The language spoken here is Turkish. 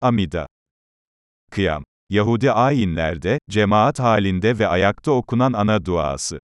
Amida. Kıyam. Yahudi ayinlerde, cemaat halinde ve ayakta okunan ana duası.